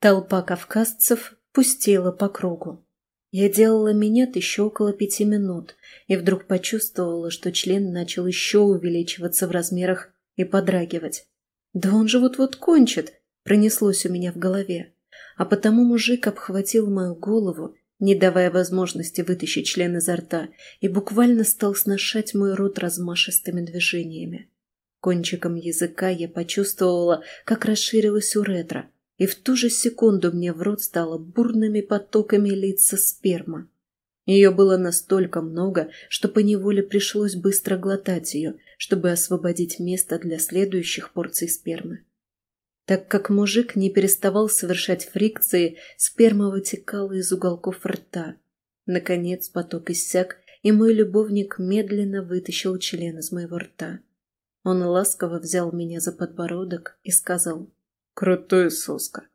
Толпа кавказцев пустила по кругу. Я делала минет еще около пяти минут и вдруг почувствовала, что член начал еще увеличиваться в размерах и подрагивать. «Да он же вот-вот кончит!» – пронеслось у меня в голове. А потому мужик обхватил мою голову, не давая возможности вытащить член изо рта, и буквально стал сношать мой рот размашистыми движениями. Кончиком языка я почувствовала, как расширилась уретра, и в ту же секунду мне в рот стало бурными потоками литься сперма. Ее было настолько много, что поневоле пришлось быстро глотать ее, чтобы освободить место для следующих порций спермы. Так как мужик не переставал совершать фрикции, сперма вытекала из уголков рта. Наконец поток иссяк, и мой любовник медленно вытащил член из моего рта. Он ласково взял меня за подбородок и сказал Крутой соска.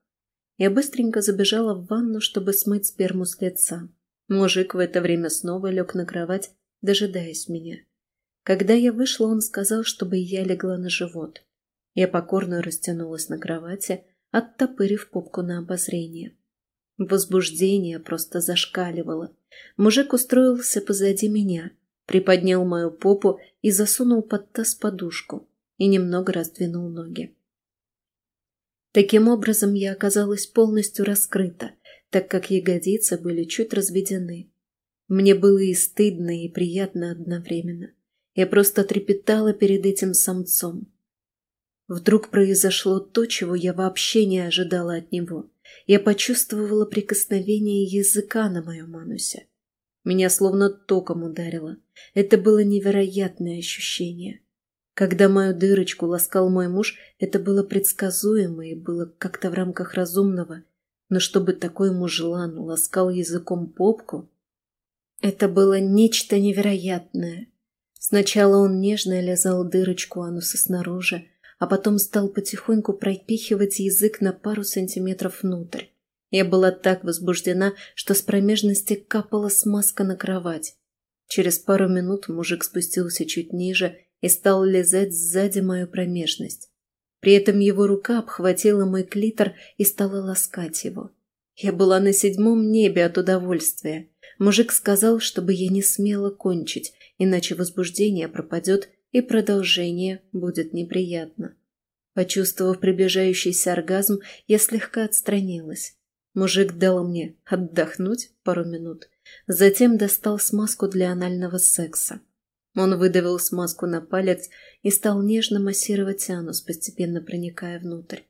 Я быстренько забежала в ванну, чтобы смыть сперму с лица. Мужик в это время снова лег на кровать, дожидаясь меня. Когда я вышла, он сказал, чтобы я легла на живот. Я покорно растянулась на кровати, оттопырив попку на обозрение. Возбуждение просто зашкаливало. Мужик устроился позади меня, приподнял мою попу и засунул под таз подушку и немного раздвинул ноги. Таким образом, я оказалась полностью раскрыта, так как ягодицы были чуть разведены. Мне было и стыдно, и приятно одновременно. Я просто трепетала перед этим самцом. Вдруг произошло то, чего я вообще не ожидала от него. Я почувствовала прикосновение языка на моем анусе. Меня словно током ударило. Это было невероятное ощущение. Когда мою дырочку ласкал мой муж, это было предсказуемо и было как-то в рамках разумного. Но чтобы такой мужлан ласкал языком попку, это было нечто невероятное. Сначала он нежно лязал дырочку ануса снаружи, а потом стал потихоньку пропихивать язык на пару сантиметров внутрь. Я была так возбуждена, что с промежности капала смазка на кровать. Через пару минут мужик спустился чуть ниже и стал лизать сзади мою промежность. При этом его рука обхватила мой клитор и стала ласкать его. Я была на седьмом небе от удовольствия. Мужик сказал, чтобы я не смела кончить, иначе возбуждение пропадет и продолжение будет неприятно. Почувствовав приближающийся оргазм, я слегка отстранилась. Мужик дал мне отдохнуть пару минут, затем достал смазку для анального секса. Он выдавил смазку на палец и стал нежно массировать анус, постепенно проникая внутрь.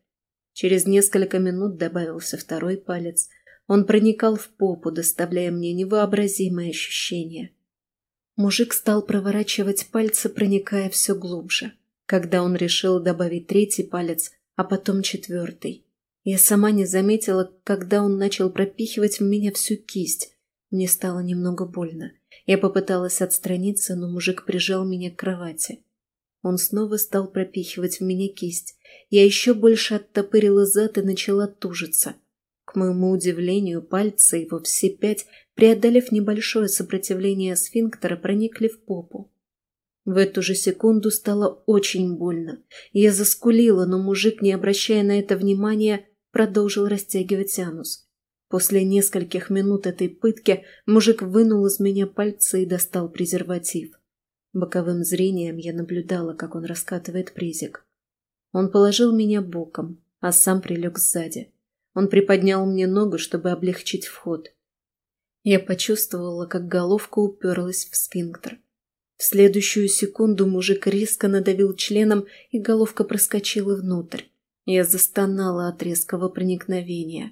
Через несколько минут добавился второй палец. Он проникал в попу, доставляя мне невообразимое ощущение. Мужик стал проворачивать пальцы, проникая все глубже. Когда он решил добавить третий палец, а потом четвертый. Я сама не заметила, когда он начал пропихивать в меня всю кисть. Мне стало немного больно. Я попыталась отстраниться, но мужик прижал меня к кровати. Он снова стал пропихивать в меня кисть. Я еще больше оттопырила зад и начала тужиться. К моему удивлению, пальцы его все пять, преодолев небольшое сопротивление сфинктера, проникли в попу. В эту же секунду стало очень больно. Я заскулила, но мужик, не обращая на это внимания, продолжил растягивать анус. После нескольких минут этой пытки мужик вынул из меня пальцы и достал презерватив. Боковым зрением я наблюдала, как он раскатывает презик. Он положил меня боком, а сам прилег сзади. Он приподнял мне ногу, чтобы облегчить вход. Я почувствовала, как головка уперлась в сфинктер. В следующую секунду мужик резко надавил членом, и головка проскочила внутрь. Я застонала от резкого проникновения.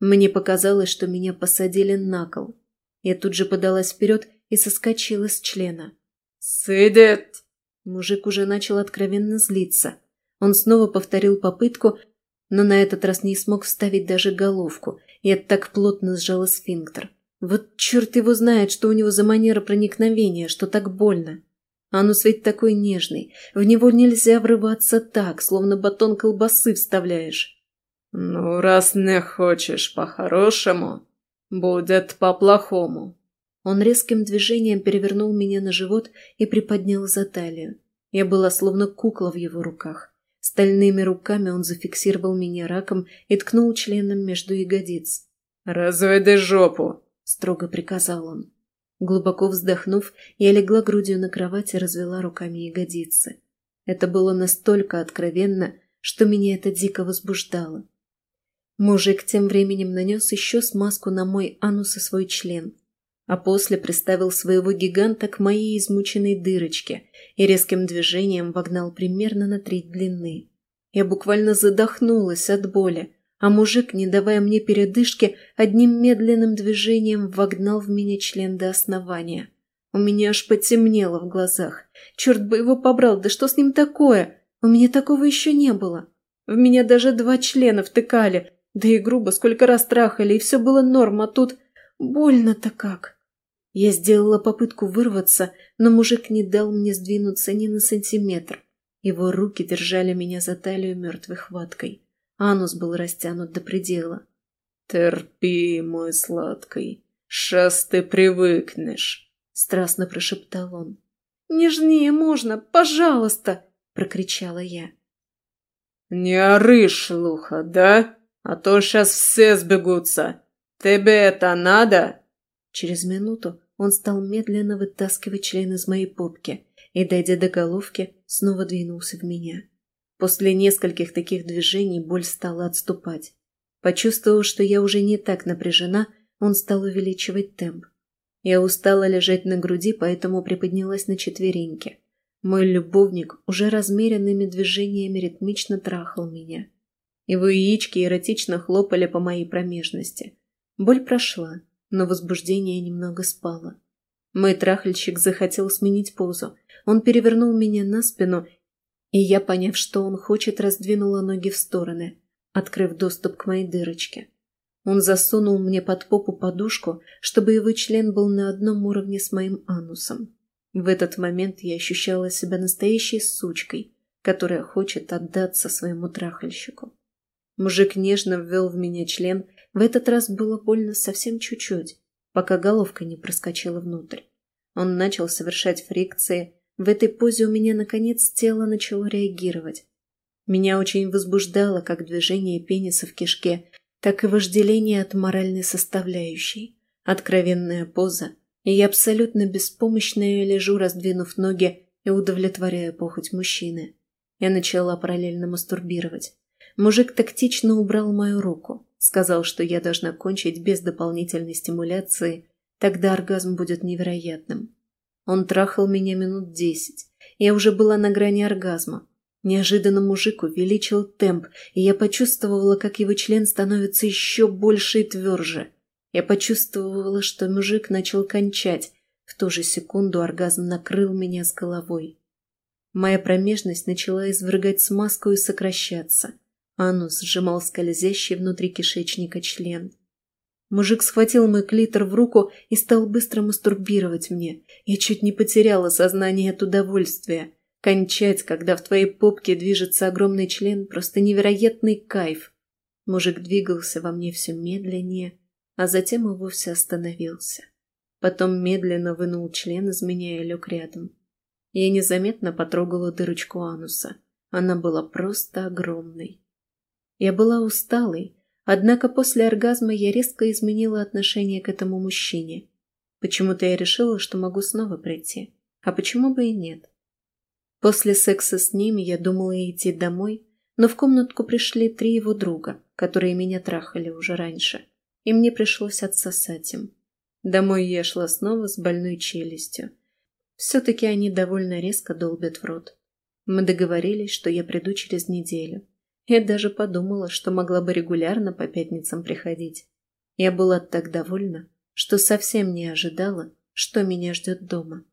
Мне показалось, что меня посадили на кол. Я тут же подалась вперед и соскочила с члена. «Сыдет!» Мужик уже начал откровенно злиться. Он снова повторил попытку, но на этот раз не смог вставить даже головку. Я так плотно сжала сфинктер. Вот черт его знает, что у него за манера проникновения, что так больно. Анус ведь такой нежный. В него нельзя врываться так, словно батон колбасы вставляешь. «Ну, раз не хочешь по-хорошему, будет по-плохому». Он резким движением перевернул меня на живот и приподнял за талию. Я была словно кукла в его руках. Стальными руками он зафиксировал меня раком и ткнул членом между ягодиц. «Разведи жопу!» – строго приказал он. Глубоко вздохнув, я легла грудью на кровать и развела руками ягодицы. Это было настолько откровенно, что меня это дико возбуждало. Мужик тем временем нанес еще смазку на мой анус и свой член, а после приставил своего гиганта к моей измученной дырочке и резким движением вогнал примерно на треть длины. Я буквально задохнулась от боли, а мужик, не давая мне передышки, одним медленным движением вогнал в меня член до основания. У меня аж потемнело в глазах. Черт бы его побрал, да что с ним такое? У меня такого еще не было. В меня даже два члена втыкали, да и грубо сколько раз трахали, и все было норм, а тут больно-то как. Я сделала попытку вырваться, но мужик не дал мне сдвинуться ни на сантиметр. Его руки держали меня за талию мертвой хваткой. Анус был растянут до предела. «Терпи, мой сладкий, шас ты привыкнешь», — страстно прошептал он. «Нежнее можно, пожалуйста!» — прокричала я. «Не ори, шлуха, да? А то сейчас все сбегутся. Тебе это надо?» Через минуту он стал медленно вытаскивать член из моей попки и, дойдя до головки, снова двинулся в меня. После нескольких таких движений боль стала отступать. Почувствовав, что я уже не так напряжена, он стал увеличивать темп. Я устала лежать на груди, поэтому приподнялась на четвереньки. Мой любовник уже размеренными движениями ритмично трахал меня. Его яички эротично хлопали по моей промежности. Боль прошла, но возбуждение немного спало. Мой трахальщик захотел сменить позу. Он перевернул меня на спину, и я, поняв, что он хочет, раздвинула ноги в стороны, открыв доступ к моей дырочке. Он засунул мне под попу подушку, чтобы его член был на одном уровне с моим анусом. В этот момент я ощущала себя настоящей сучкой, которая хочет отдаться своему трахальщику. Мужик нежно ввел в меня член в этот раз было больно совсем чуть-чуть, пока головка не проскочила внутрь. Он начал совершать фрикции. В этой позе у меня, наконец, тело начало реагировать. Меня очень возбуждало как движение пениса в кишке, так и вожделение от моральной составляющей. Откровенная поза, и я абсолютно беспомощная лежу, раздвинув ноги и удовлетворяя похоть мужчины. Я начала параллельно мастурбировать. Мужик тактично убрал мою руку. Сказал, что я должна кончить без дополнительной стимуляции, тогда оргазм будет невероятным. Он трахал меня минут десять. Я уже была на грани оргазма. Неожиданно мужик увеличил темп, и я почувствовала, как его член становится еще больше и тверже. Я почувствовала, что мужик начал кончать. В ту же секунду оргазм накрыл меня с головой. Моя промежность начала извергать смазку и сокращаться. Анус сжимал скользящий внутри кишечника член. Мужик схватил мой клитор в руку и стал быстро мастурбировать мне. Я чуть не потеряла сознание от удовольствия. Кончать, когда в твоей попке движется огромный член, просто невероятный кайф. Мужик двигался во мне все медленнее, а затем и вовсе остановился. Потом медленно вынул член из меня и лег рядом. Я незаметно потрогала дырочку ануса. Она была просто огромной. Я была усталой, однако после оргазма я резко изменила отношение к этому мужчине. Почему-то я решила, что могу снова прийти. А почему бы и нет? После секса с ними я думала идти домой, но в комнатку пришли три его друга, которые меня трахали уже раньше, и мне пришлось отсосать им. Домой я шла снова с больной челюстью. Все-таки они довольно резко долбят в рот. Мы договорились, что я приду через неделю. Я даже подумала, что могла бы регулярно по пятницам приходить. Я была так довольна, что совсем не ожидала, что меня ждет дома.